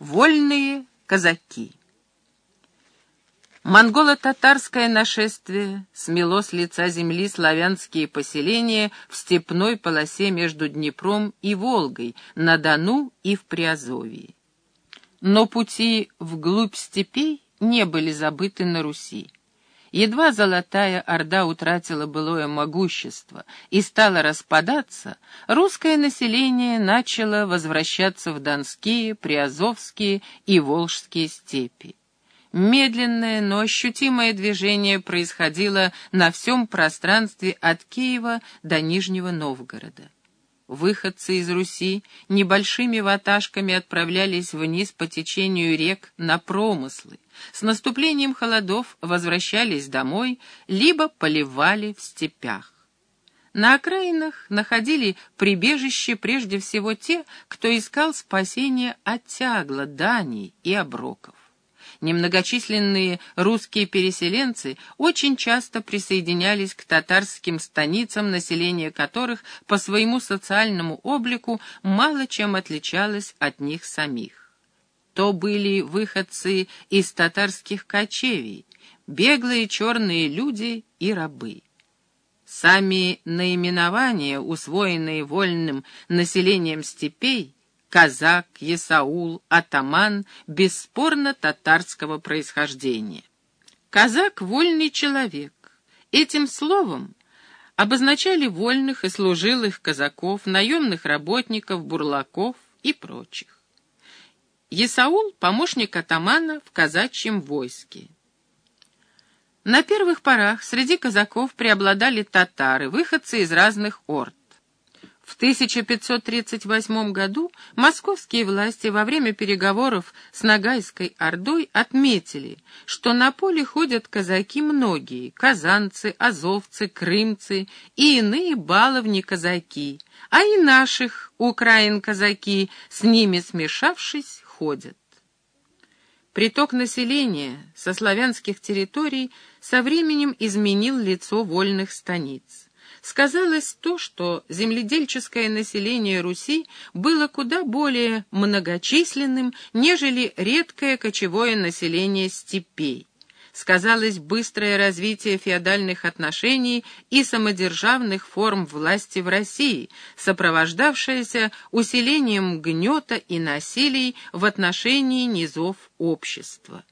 Вольные казаки. Монголо-татарское нашествие смело с лица земли славянские поселения в степной полосе между Днепром и Волгой, на Дону и в Приазовье. Но пути вглубь степей не были забыты на Руси. Едва Золотая Орда утратила былое могущество и стала распадаться, русское население начало возвращаться в Донские, Приазовские и Волжские степи. Медленное, но ощутимое движение происходило на всем пространстве от Киева до Нижнего Новгорода. Выходцы из Руси небольшими ваташками отправлялись вниз по течению рек на промыслы, с наступлением холодов возвращались домой, либо поливали в степях. На окраинах находили прибежище прежде всего те, кто искал спасения от тягла, даний и оброков. Немногочисленные русские переселенцы очень часто присоединялись к татарским станицам, население которых по своему социальному облику мало чем отличалось от них самих. То были выходцы из татарских кочевий, беглые черные люди и рабы. Сами наименования, усвоенные вольным населением степей, казак, есаул, атаман, бесспорно татарского происхождения. Казак — вольный человек. Этим словом обозначали вольных и служилых казаков, наемных работников, бурлаков и прочих. Есаул — помощник атамана в казачьем войске. На первых порах среди казаков преобладали татары, выходцы из разных орд. В 1538 году московские власти во время переговоров с Ногайской Ордой отметили, что на поле ходят казаки многие, казанцы, азовцы, крымцы и иные баловни-казаки, а и наших украин-казаки, с ними смешавшись, ходят. Приток населения со славянских территорий со временем изменил лицо вольных станиц сказалось то, что земледельческое население Руси было куда более многочисленным, нежели редкое кочевое население степей. Сказалось быстрое развитие феодальных отношений и самодержавных форм власти в России, сопровождавшееся усилением гнета и насилий в отношении низов общества.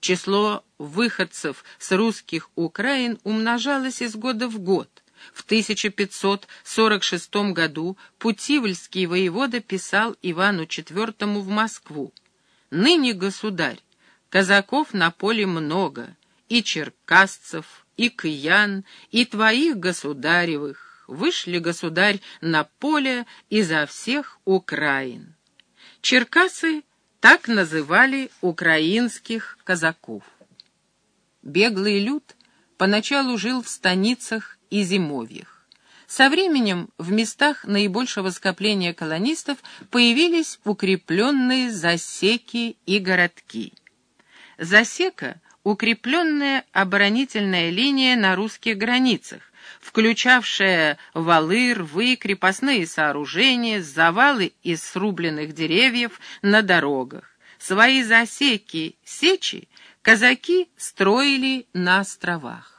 Число выходцев с русских Украин умножалось из года в год. В 1546 году Путивльский воевода писал Ивану IV в Москву. «Ныне, государь, казаков на поле много, и черкасцев, и киян, и твоих государевых. Вышли, государь, на поле изо всех Украин». Черкасы так называли украинских казаков. Беглый люд поначалу жил в станицах и зимовьях. Со временем в местах наибольшего скопления колонистов появились укрепленные засеки и городки. Засека — укрепленная оборонительная линия на русских границах, включавшая валы, рвы, крепостные сооружения, завалы из срубленных деревьев на дорогах. Свои засеки, сечи казаки строили на островах.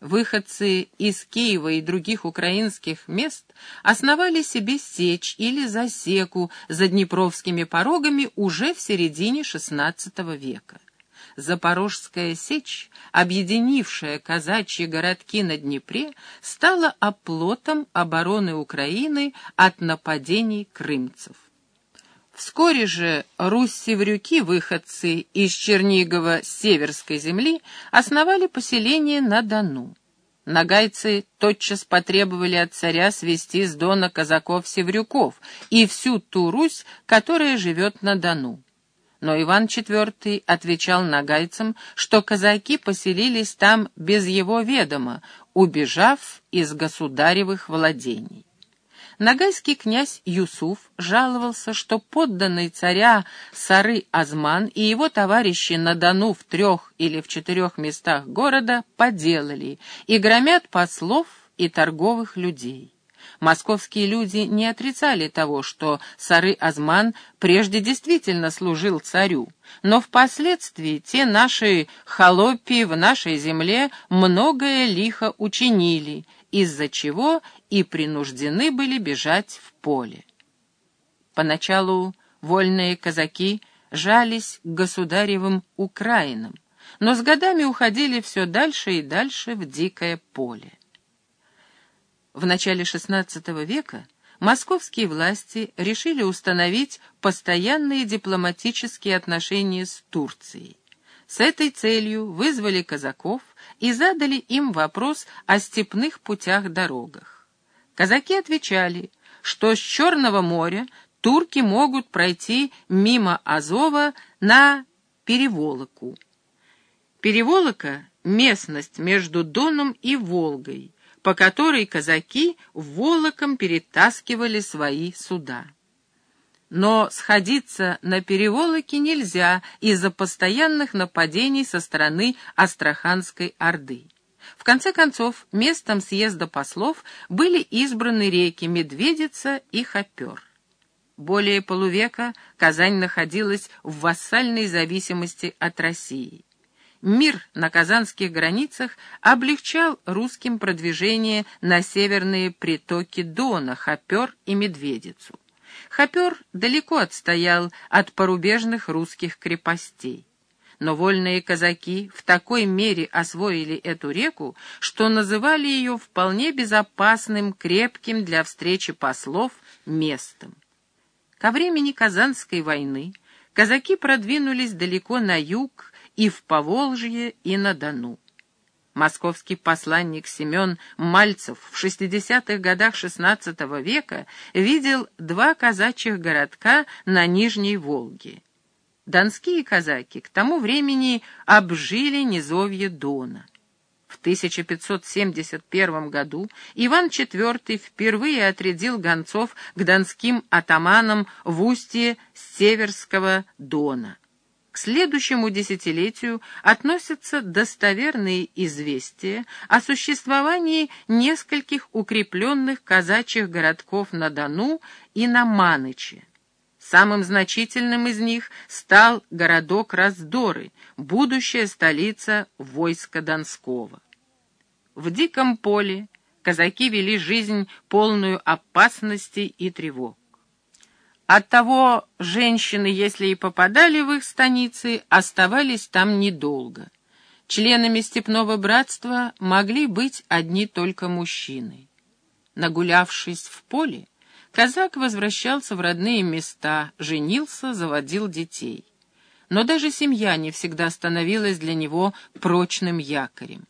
Выходцы из Киева и других украинских мест основали себе сечь или засеку за днепровскими порогами уже в середине XVI века. Запорожская сечь, объединившая казачьи городки на Днепре, стала оплотом обороны Украины от нападений крымцев. Вскоре же русь-севрюки, выходцы из Чернигова северской земли, основали поселение на Дону. Нагайцы тотчас потребовали от царя свести с Дона казаков-севрюков и всю ту Русь, которая живет на Дону. Но Иван IV отвечал нагайцам, что казаки поселились там без его ведома, убежав из государевых владений. Нагайский князь Юсуф жаловался, что подданный царя Сары Азман и его товарищи на Дону в трех или в четырех местах города поделали и громят послов и торговых людей. Московские люди не отрицали того, что Сары-Азман прежде действительно служил царю, но впоследствии те наши холопи в нашей земле многое лихо учинили, из-за чего и принуждены были бежать в поле. Поначалу вольные казаки жались к государевым Украинам, но с годами уходили все дальше и дальше в дикое поле. В начале XVI века московские власти решили установить постоянные дипломатические отношения с Турцией. С этой целью вызвали казаков и задали им вопрос о степных путях-дорогах. Казаки отвечали, что с Черного моря турки могут пройти мимо Азова на Переволоку. Переволока — местность между Доном и Волгой, по которой казаки волоком перетаскивали свои суда. Но сходиться на переволоке нельзя из-за постоянных нападений со стороны Астраханской Орды. В конце концов, местом съезда послов были избраны реки Медведица и Хопер. Более полувека Казань находилась в вассальной зависимости от России. Мир на казанских границах облегчал русским продвижение на северные притоки Дона, Хопер и Медведицу. Хопер далеко отстоял от порубежных русских крепостей. Но вольные казаки в такой мере освоили эту реку, что называли ее вполне безопасным, крепким для встречи послов местом. Ко времени Казанской войны казаки продвинулись далеко на юг и в Поволжье, и на Дону. Московский посланник Семен Мальцев в 60-х годах XVI века видел два казачьих городка на Нижней Волге. Донские казаки к тому времени обжили низовье Дона. В 1571 году Иван IV впервые отрядил гонцов к донским атаманам в устье Северского Дона следующему десятилетию относятся достоверные известия о существовании нескольких укрепленных казачьих городков на Дону и на Маныче. Самым значительным из них стал городок Раздоры, будущая столица войска Донского. В диком поле казаки вели жизнь полную опасностей и тревог. Оттого женщины, если и попадали в их станицы, оставались там недолго. Членами степного братства могли быть одни только мужчины. Нагулявшись в поле, казак возвращался в родные места, женился, заводил детей. Но даже семья не всегда становилась для него прочным якорем.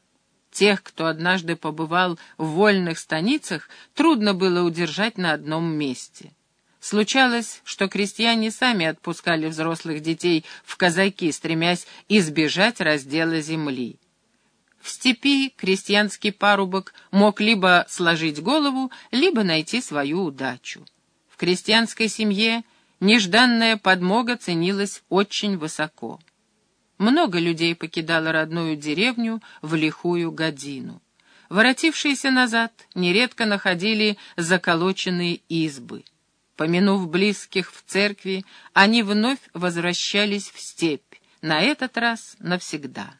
Тех, кто однажды побывал в вольных станицах, трудно было удержать на одном месте. Случалось, что крестьяне сами отпускали взрослых детей в казаки, стремясь избежать раздела земли. В степи крестьянский парубок мог либо сложить голову, либо найти свою удачу. В крестьянской семье нежданная подмога ценилась очень высоко. Много людей покидало родную деревню в лихую годину. Воротившиеся назад нередко находили заколоченные избы. Помянув близких в церкви, они вновь возвращались в степь, на этот раз навсегда.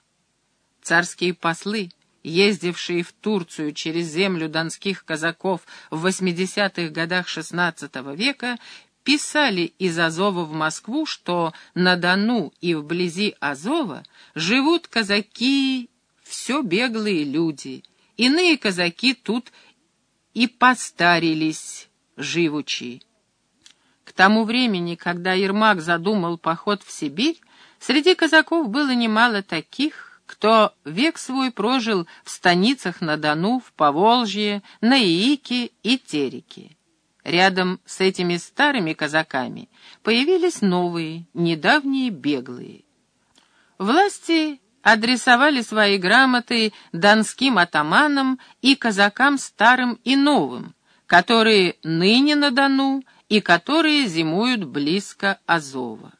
Царские послы, ездившие в Турцию через землю донских казаков в 80-х годах XVI века, писали из Азова в Москву, что на Дону и вблизи Азова живут казаки, все беглые люди. Иные казаки тут и постарились живучи тому времени, когда Ермак задумал поход в Сибирь, среди казаков было немало таких, кто век свой прожил в станицах на Дону, в Поволжье, на Иике и Тереке. Рядом с этими старыми казаками появились новые, недавние беглые. Власти адресовали свои грамоты донским атаманам и казакам старым и новым, которые ныне на Дону и которые зимуют близко Азова.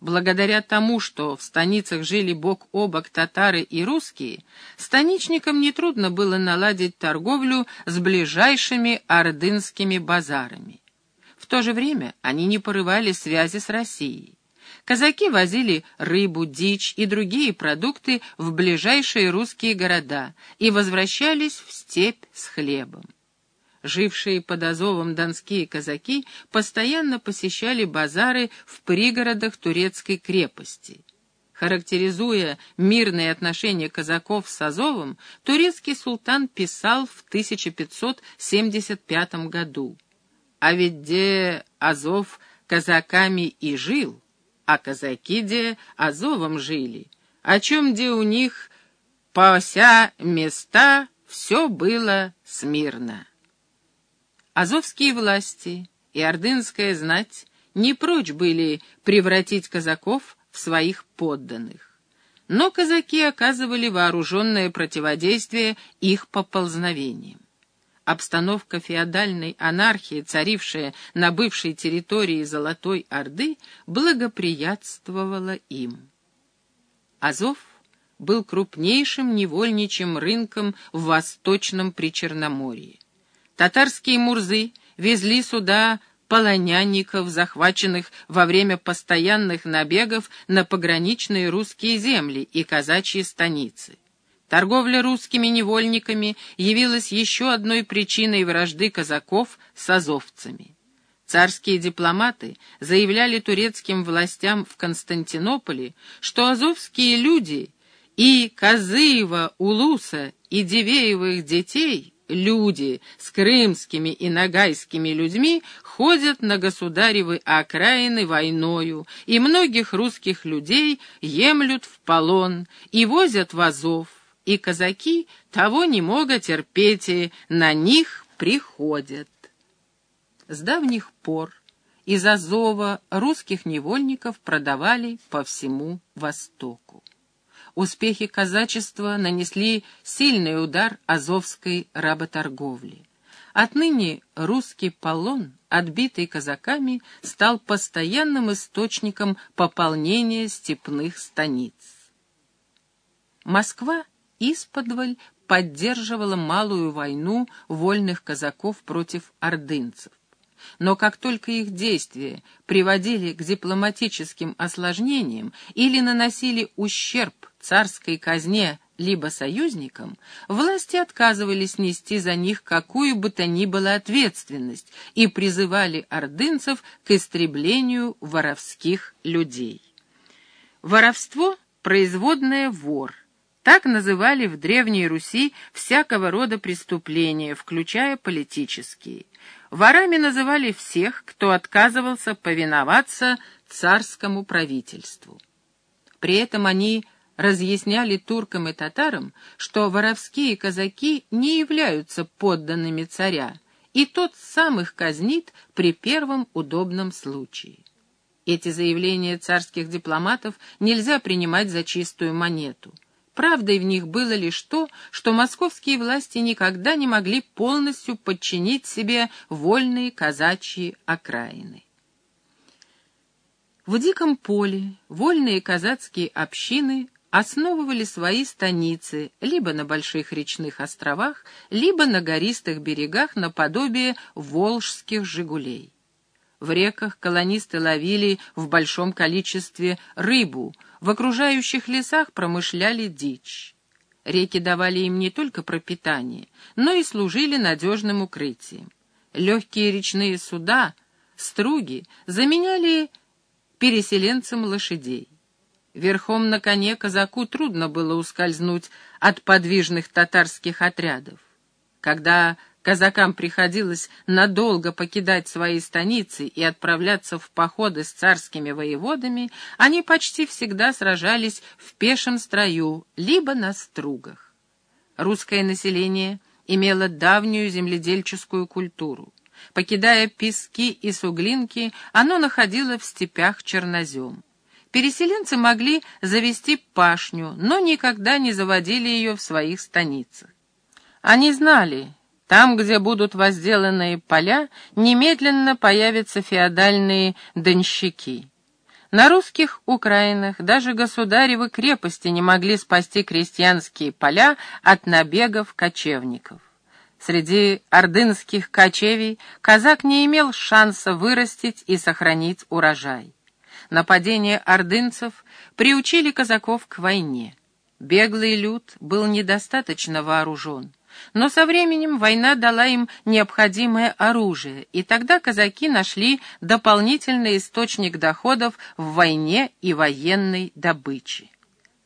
Благодаря тому, что в станицах жили бок о бок татары и русские, станичникам нетрудно было наладить торговлю с ближайшими ордынскими базарами. В то же время они не порывали связи с Россией. Казаки возили рыбу, дичь и другие продукты в ближайшие русские города и возвращались в степь с хлебом. Жившие под Азовом донские казаки постоянно посещали базары в пригородах турецкой крепости. Характеризуя мирные отношения казаков с Азовом, турецкий султан писал в 1575 году. «А ведь где Азов казаками и жил, а казаки где Азовом жили, о чем где у них по вся места все было смирно». Азовские власти и ордынская знать не прочь были превратить казаков в своих подданных. Но казаки оказывали вооруженное противодействие их поползновениям. Обстановка феодальной анархии, царившая на бывшей территории Золотой Орды, благоприятствовала им. Азов был крупнейшим невольничьим рынком в Восточном Причерноморье. Татарские мурзы везли сюда полонянников, захваченных во время постоянных набегов на пограничные русские земли и казачьи станицы. Торговля русскими невольниками явилась еще одной причиной вражды казаков с азовцами. Царские дипломаты заявляли турецким властям в Константинополе, что азовские люди и Козыева, Улуса и Дивеевых детей люди с крымскими и нагайскими людьми ходят на государевы окраины войною, и многих русских людей емлют в полон и возят в Азов, и казаки того не могут терпеть, и на них приходят. С давних пор из Азова русских невольников продавали по всему Востоку успехи казачества нанесли сильный удар азовской работорговле. Отныне русский полон, отбитый казаками, стал постоянным источником пополнения степных станиц. Москва исподволь поддерживала малую войну вольных казаков против ордынцев. Но как только их действия приводили к дипломатическим осложнениям или наносили ущерб царской казне либо союзникам, власти отказывались нести за них какую бы то ни было ответственность и призывали ордынцев к истреблению воровских людей. Воровство — производное вор. Так называли в Древней Руси всякого рода преступления, включая политические. Ворами называли всех, кто отказывался повиноваться царскому правительству. При этом они разъясняли туркам и татарам, что воровские казаки не являются подданными царя, и тот сам их казнит при первом удобном случае. Эти заявления царских дипломатов нельзя принимать за чистую монету. Правдой в них было лишь то, что московские власти никогда не могли полностью подчинить себе вольные казачьи окраины. В диком поле вольные казацкие общины основывали свои станицы либо на больших речных островах, либо на гористых берегах наподобие волжских «Жигулей». В реках колонисты ловили в большом количестве рыбу, в окружающих лесах промышляли дичь. Реки давали им не только пропитание, но и служили надежным укрытием. Легкие речные суда, струги, заменяли переселенцам лошадей. Верхом на коне казаку трудно было ускользнуть от подвижных татарских отрядов. Когда казакам приходилось надолго покидать свои станицы и отправляться в походы с царскими воеводами, они почти всегда сражались в пешем строю, либо на стругах. Русское население имело давнюю земледельческую культуру. Покидая пески и суглинки, оно находило в степях чернозем. Переселенцы могли завести пашню, но никогда не заводили ее в своих станицах. Они знали, там, где будут возделанные поля, немедленно появятся феодальные донщики. На русских Украинах даже государевы крепости не могли спасти крестьянские поля от набегов кочевников. Среди ордынских кочевий казак не имел шанса вырастить и сохранить урожай. Нападения ордынцев приучили казаков к войне. Беглый люд был недостаточно вооружен. Но со временем война дала им необходимое оружие, и тогда казаки нашли дополнительный источник доходов в войне и военной добыче.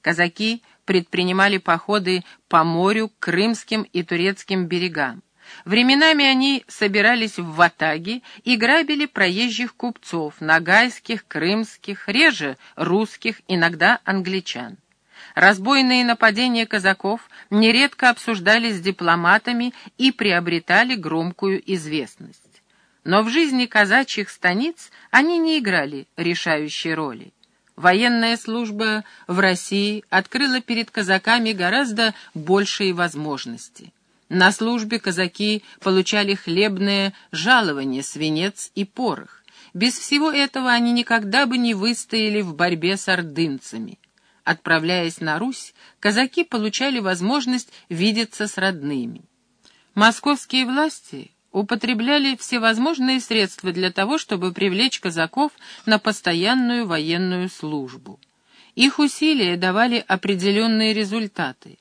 Казаки предпринимали походы по морю, крымским и турецким берегам. Временами они собирались в ватаги и грабили проезжих купцов, нагайских, крымских, реже русских, иногда англичан. Разбойные нападения казаков нередко обсуждались с дипломатами и приобретали громкую известность. Но в жизни казачьих станиц они не играли решающей роли. Военная служба в России открыла перед казаками гораздо большие возможности. На службе казаки получали хлебное жалование, свинец и порох. Без всего этого они никогда бы не выстояли в борьбе с ордынцами. Отправляясь на Русь, казаки получали возможность видеться с родными. Московские власти употребляли всевозможные средства для того, чтобы привлечь казаков на постоянную военную службу. Их усилия давали определенные результаты.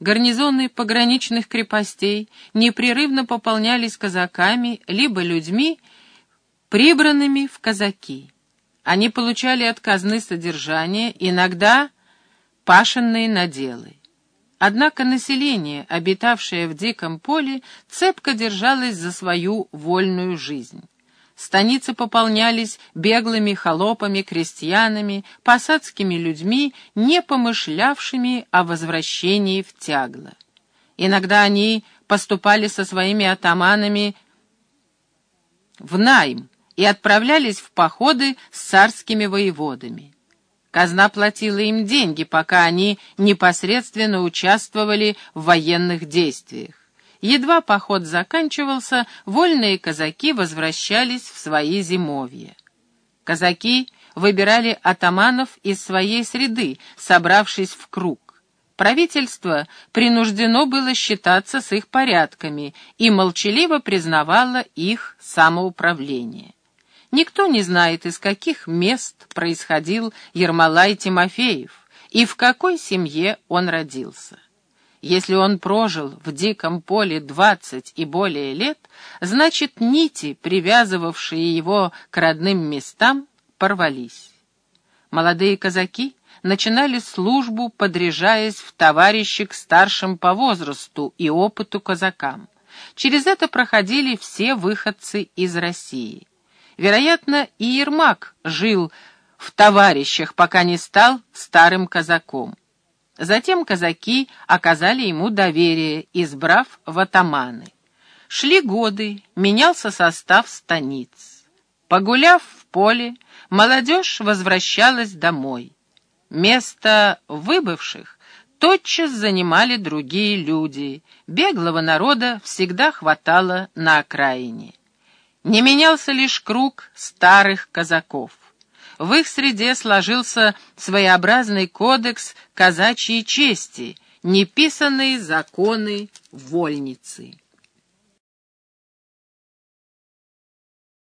Гарнизоны пограничных крепостей непрерывно пополнялись казаками, либо людьми, прибранными в казаки. Они получали от казны содержание, иногда пашенные наделы. Однако население, обитавшее в диком поле, цепко держалось за свою вольную жизнь. Станицы пополнялись беглыми холопами, крестьянами, посадскими людьми, не помышлявшими о возвращении в тягло. Иногда они поступали со своими атаманами в найм и отправлялись в походы с царскими воеводами. Казна платила им деньги, пока они непосредственно участвовали в военных действиях. Едва поход заканчивался, вольные казаки возвращались в свои зимовья. Казаки выбирали атаманов из своей среды, собравшись в круг. Правительство принуждено было считаться с их порядками и молчаливо признавало их самоуправление. Никто не знает, из каких мест происходил Ермолай Тимофеев и в какой семье он родился. Если он прожил в диком поле двадцать и более лет, значит, нити, привязывавшие его к родным местам, порвались. Молодые казаки начинали службу, подряжаясь в товарищи к старшим по возрасту и опыту казакам. Через это проходили все выходцы из России. Вероятно, и Ермак жил в товарищах, пока не стал старым казаком. Затем казаки оказали ему доверие, избрав в атаманы. Шли годы, менялся состав станиц. Погуляв в поле, молодежь возвращалась домой. Место выбывших тотчас занимали другие люди. Беглого народа всегда хватало на окраине. Не менялся лишь круг старых казаков. В их среде сложился своеобразный кодекс казачьей чести, неписанные законы вольницы.